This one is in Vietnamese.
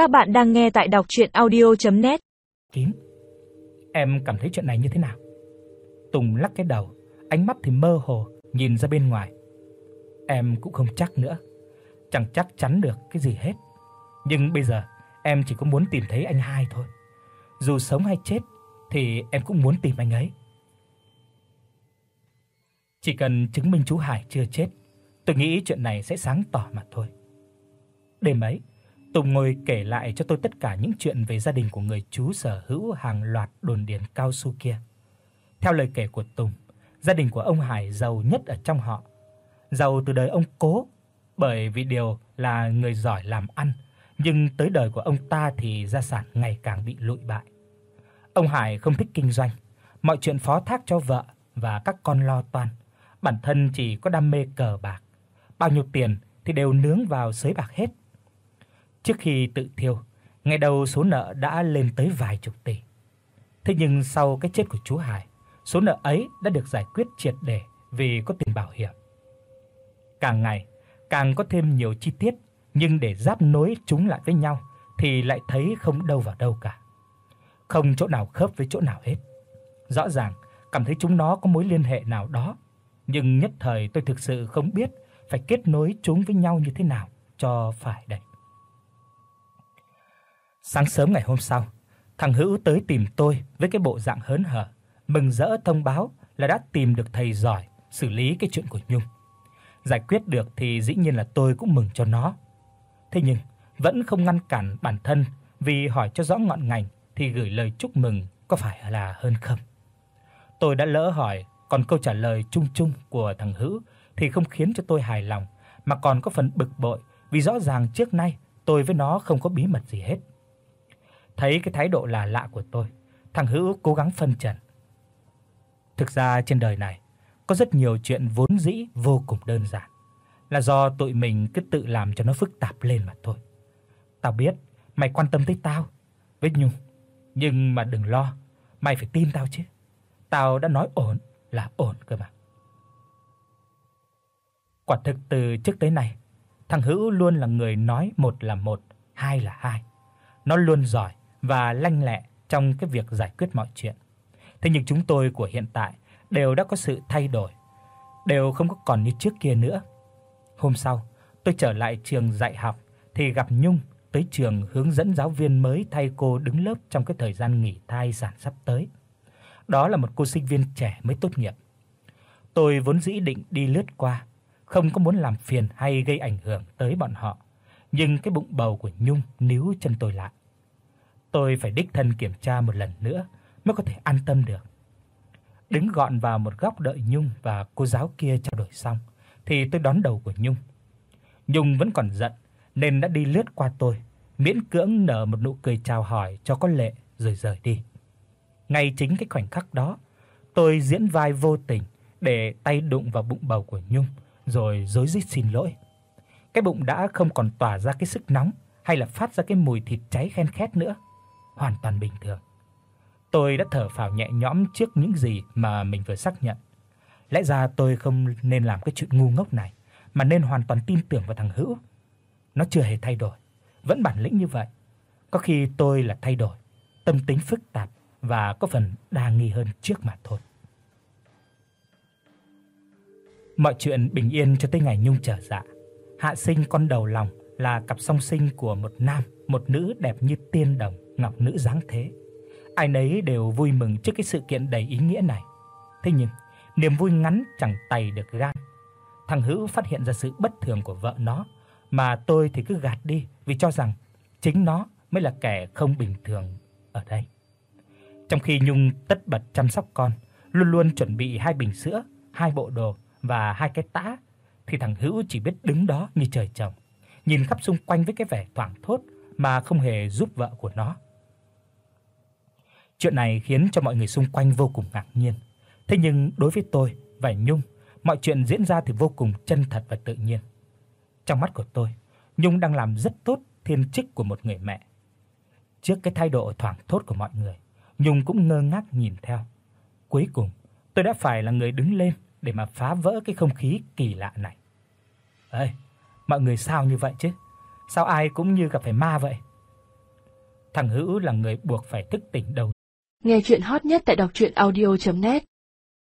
Các bạn đang nghe tại đọc audio net kiếm Em cảm thấy chuyện này như thế nào? Tùng lắc cái đầu, ánh mắt thì mơ hồ nhìn ra bên ngoài. Em cũng không chắc nữa, chẳng chắc chắn được cái gì hết. Nhưng bây giờ em chỉ có muốn tìm thấy anh hai thôi. Dù sống hay chết thì em cũng muốn tìm anh ấy. Chỉ cần chứng minh chú Hải chưa chết, tôi nghĩ chuyện này sẽ sáng tỏ mà thôi. Đêm ấy, Tùng ngồi kể lại cho tôi tất cả những chuyện về gia đình của người chú sở hữu hàng loạt đồn điền cao su kia. Theo lời kể của Tùng, gia đình của ông Hải giàu nhất ở trong họ. Giàu từ đời ông Cố, bởi vì điều là người giỏi làm ăn, nhưng tới đời của ông ta thì gia sản ngày càng bị lụi bại. Ông Hải không thích kinh doanh, mọi chuyện phó thác cho vợ và các con lo toan. Bản thân chỉ có đam mê cờ bạc, bao nhiêu tiền thì đều nướng vào sới bạc hết. Trước khi tự thiêu, ngày đầu số nợ đã lên tới vài chục tỷ. Thế nhưng sau cái chết của chú Hải, số nợ ấy đã được giải quyết triệt để vì có tiền bảo hiểm. Càng ngày càng có thêm nhiều chi tiết, nhưng để giáp nối chúng lại với nhau thì lại thấy không đâu vào đâu cả. Không chỗ nào khớp với chỗ nào hết. Rõ ràng cảm thấy chúng nó có mối liên hệ nào đó, nhưng nhất thời tôi thực sự không biết phải kết nối chúng với nhau như thế nào cho phải đây. Sáng sớm ngày hôm sau, thằng Hữu tới tìm tôi với cái bộ dạng hớn hở, mừng rỡ thông báo là đã tìm được thầy giỏi xử lý cái chuyện của Nhung. Giải quyết được thì dĩ nhiên là tôi cũng mừng cho nó. Thế nhưng vẫn không ngăn cản bản thân vì hỏi cho rõ ngọn ngành thì gửi lời chúc mừng có phải là hơn không. Tôi đã lỡ hỏi, còn câu trả lời chung chung của thằng Hữu thì không khiến cho tôi hài lòng mà còn có phần bực bội vì rõ ràng trước nay tôi với nó không có bí mật gì hết. Thấy cái thái độ là lạ của tôi, thằng Hữu cố gắng phân trần. Thực ra trên đời này có rất nhiều chuyện vốn dĩ vô cùng đơn giản, là do tụi mình cứ tự làm cho nó phức tạp lên mà thôi. Tao biết mày quan tâm tới tao, Vết Nhung, nhưng mà đừng lo, mày phải tin tao chứ. Tao đã nói ổn là ổn cơ mà. Quả thực từ trước tới nay, thằng Hữu luôn là người nói một là một, hai là hai. Nó luôn giỏi và lanh lẹ trong cái việc giải quyết mọi chuyện. Thế nhưng chúng tôi của hiện tại đều đã có sự thay đổi, đều không có còn như trước kia nữa. Hôm sau, tôi trở lại trường dạy học thì gặp Nhung tới trường hướng dẫn giáo viên mới thay cô đứng lớp trong cái thời gian nghỉ thai sản sắp tới. Đó là một cô sinh viên trẻ mới tốt nghiệp. Tôi vốn dĩ định đi lướt qua, không có muốn làm phiền hay gây ảnh hưởng tới bọn họ, nhưng cái bụng bầu của Nhung níu chân tôi lại tôi phải đích thân kiểm tra một lần nữa mới có thể an tâm được. Đứng gọn vào một góc đợi Nhung và cô giáo kia trao đổi xong thì tôi đón đầu của Nhung. Nhung vẫn còn giận nên đã đi lướt qua tôi, miễn cưỡng nở một nụ cười chào hỏi cho có lệ rồi rời đi. Ngay chính cái khoảnh khắc đó, tôi diễn vai vô tình để tay đụng vào bụng bầu của Nhung rồi rối rít xin lỗi. Cái bụng đã không còn tỏa ra cái sức nóng hay là phát ra cái mùi thịt cháy khen khét nữa hoàn toàn bình thường. Tôi đã thở phào nhẹ nhõm trước những gì mà mình vừa xác nhận. Lẽ ra tôi không nên làm cái chuyện ngu ngốc này, mà nên hoàn toàn tin tưởng vào thằng Hữu. Nó chưa hề thay đổi, vẫn bản lĩnh như vậy. Có khi tôi là thay đổi, tâm tính phức tạp và có phần đa nghi hơn trước mà thôi. Mọi chuyện bình yên cho tới ngày Nhung trở dạ. Hạ sinh con đầu lòng là cặp song sinh của một nam, một nữ đẹp như tiên đồng ngọc nữ dáng thế. Ai nấy đều vui mừng trước cái sự kiện đầy ý nghĩa này. Thế nhưng, niềm vui ngắn chẳng tày được gan. Thằng Hữu phát hiện ra sự bất thường của vợ nó, mà tôi thì cứ gạt đi vì cho rằng chính nó mới là kẻ không bình thường ở đây. Trong khi Nhung tất bật chăm sóc con, luôn luôn chuẩn bị hai bình sữa, hai bộ đồ và hai cái tã, thì thằng Hữu chỉ biết đứng đó như trời trồng, nhìn khắp xung quanh với cái vẻ thoảng thốt mà không hề giúp vợ của nó. Chuyện này khiến cho mọi người xung quanh vô cùng ngạc nhiên. Thế nhưng đối với tôi và Nhung, mọi chuyện diễn ra thì vô cùng chân thật và tự nhiên. Trong mắt của tôi, Nhung đang làm rất tốt thiên chức của một người mẹ. Trước cái thái độ thoảng thốt của mọi người, Nhung cũng ngơ ngác nhìn theo. Cuối cùng, tôi đã phải là người đứng lên để mà phá vỡ cái không khí kỳ lạ này. "Ê, Mọi người sao như vậy chứ? Sao ai cũng như gặp phải ma vậy? Thằng Hữu là người buộc phải thức tỉnh đầu. Nghe chuyện hot nhất tại đọc audio net